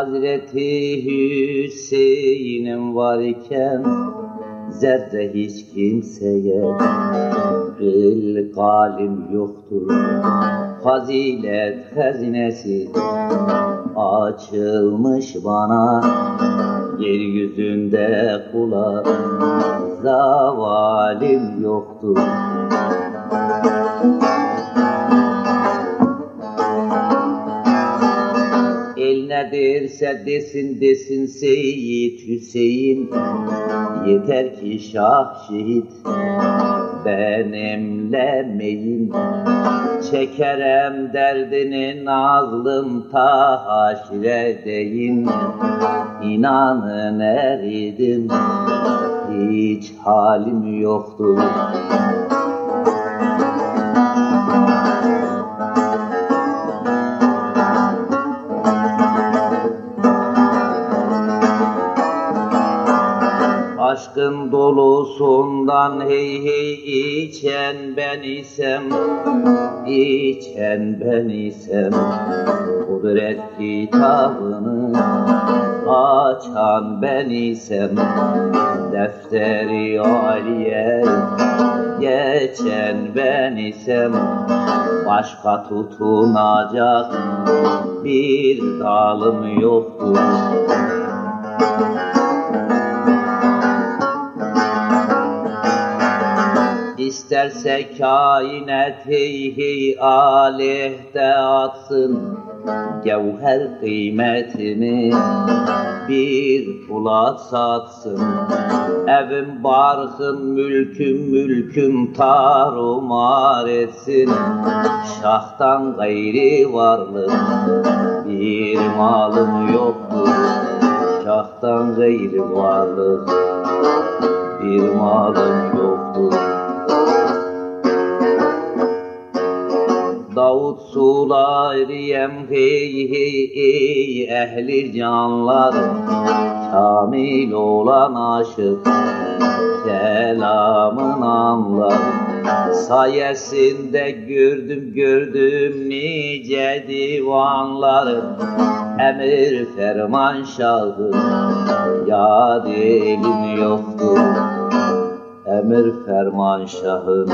Hazreti Hüseyin'im varken Zerre hiç kimseye Kıl kalim yoktur. Fazilet hazinesi Açılmış bana Yeryüzünde kula Zavalim yoktur. Ne derse desin desin Seyyid Hüseyin. Yeter ki şah şehit Benimlemeyin Çekerem derdini nazlım ta haşredeyim İnanın eridim Hiç halim yoktur Aşkın dolusundan hey hey içen ben isem içen ben isem Kudret kitabını açan ben isem Defteri aliye geçen ben isem Başka tutunacak bir dalım yoktur İsterse hey aleyhte atsın. Gevher kıymetimi bir pula satsın. Evim barkım mülküm mülküm tarumar etsin. Şahtan gayri varlık bir malım yoktur. Şahtan gayri varlık bir malım yoktur Davut sulariyem hey hey ey ehli canlar Kamil olan aşık kelamın anlar Sayesinde gördüm gördüm nice divanları. Emir ferman şahı yad elim yoktur Emir ferman şahın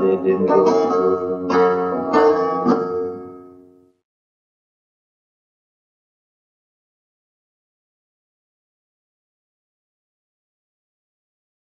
they didn't know.